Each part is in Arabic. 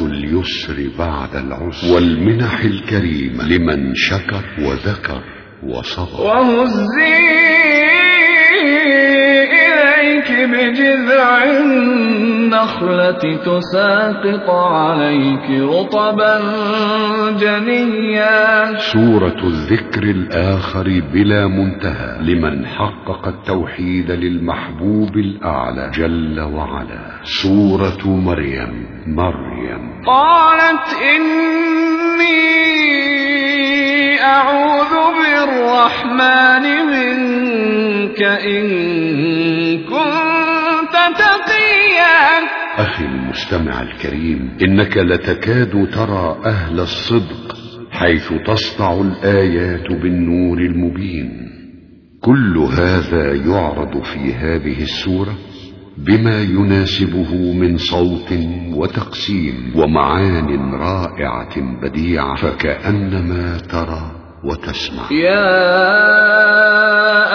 اليسر بعد العسر. والمنح الكريمة لمن شكر وذكر وصبر. وهزي إليك بجذع النخلة تساقط عليك رطبا جنيا. سورة الذكر الآخر بلا منتهى. لمن حقق التوحيد للمحبوب الأعلى جل وعلا. سورة مريم. مريم. قالت إني أعوذ بالرحمن منك إن كنت تقيا. أخي المستمع الكريم إنك لتكاد ترى أهل الصدق حيث تسطع الآيات بالنور المبين. كل هذا يعرض في هذه السورة بما يناسبه من صوت وتقسيم ومعان رائعة بديعة فكأنما ترى وتسمع. يا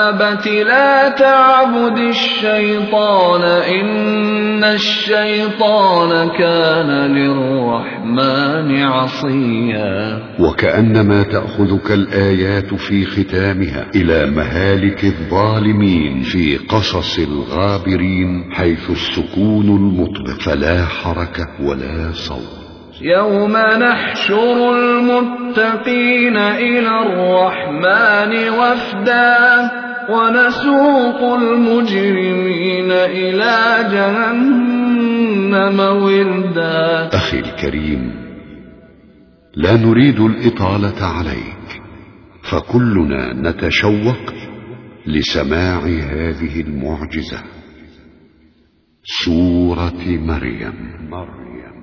أبت لا تعبد الشيطان إن الشيطان كان للرحمن عصيا. وكأنما تأخذك الآيات في ختامها إلى مهالك الظالمين في قصص الغابرين حيث السكون المطبق. فلا حركة ولا صوت. يوم نحشر المتقين إلى الرحمن وفدا. ونسوق المجرمين إلى جهنم وردا. أخي الكريم لا نريد الإطالة عليك فكلنا نتشوق لسماع هذه المعجزة. سورة مريم. مريم.